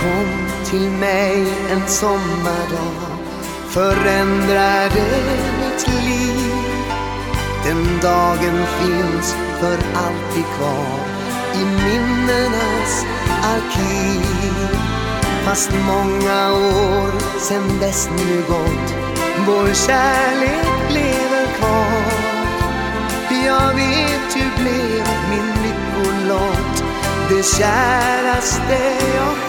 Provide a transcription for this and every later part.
Kom till mig en sommardag förändrade mitt liv. Den dagen finns för alltid kvar i minnenas arkiv. Fast många år sen dess nu gått, vår kärlek lever kvar. Jag vet du blev min lyckolott, det käraste jag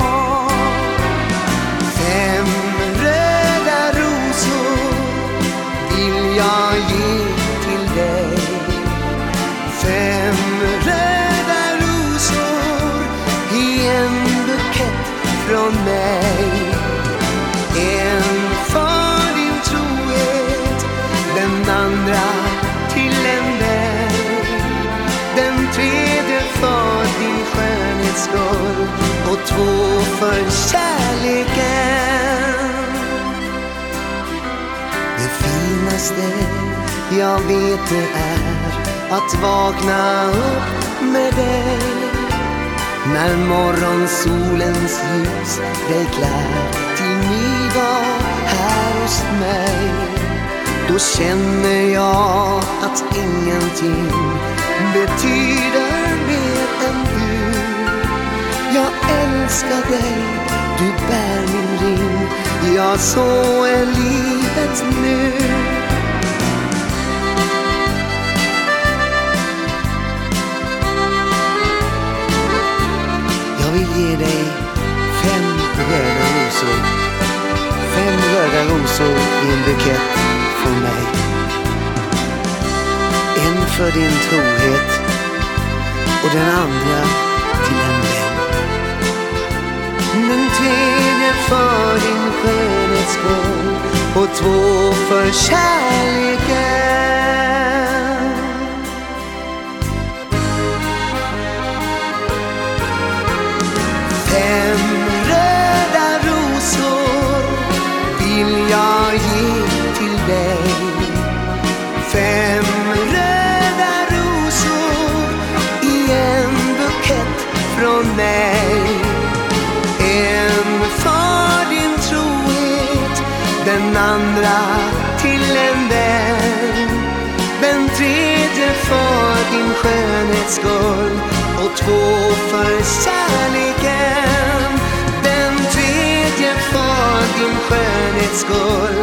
viktigaste jag vet det är att vakna upp med dig när morgonsolens ljus dig klär till ny dag här hos mig. Då känner jag att ingenting betyder mer än du. Jag älskar dig, du bär min ring. Jag så är Fem rosor i en bukett från mig. En för din trohet och den andra till en vän. Den tredje för din skönhets skull och två för kärleken. Skönhets skull och två för kärleken. Den tredje för din skönhets skull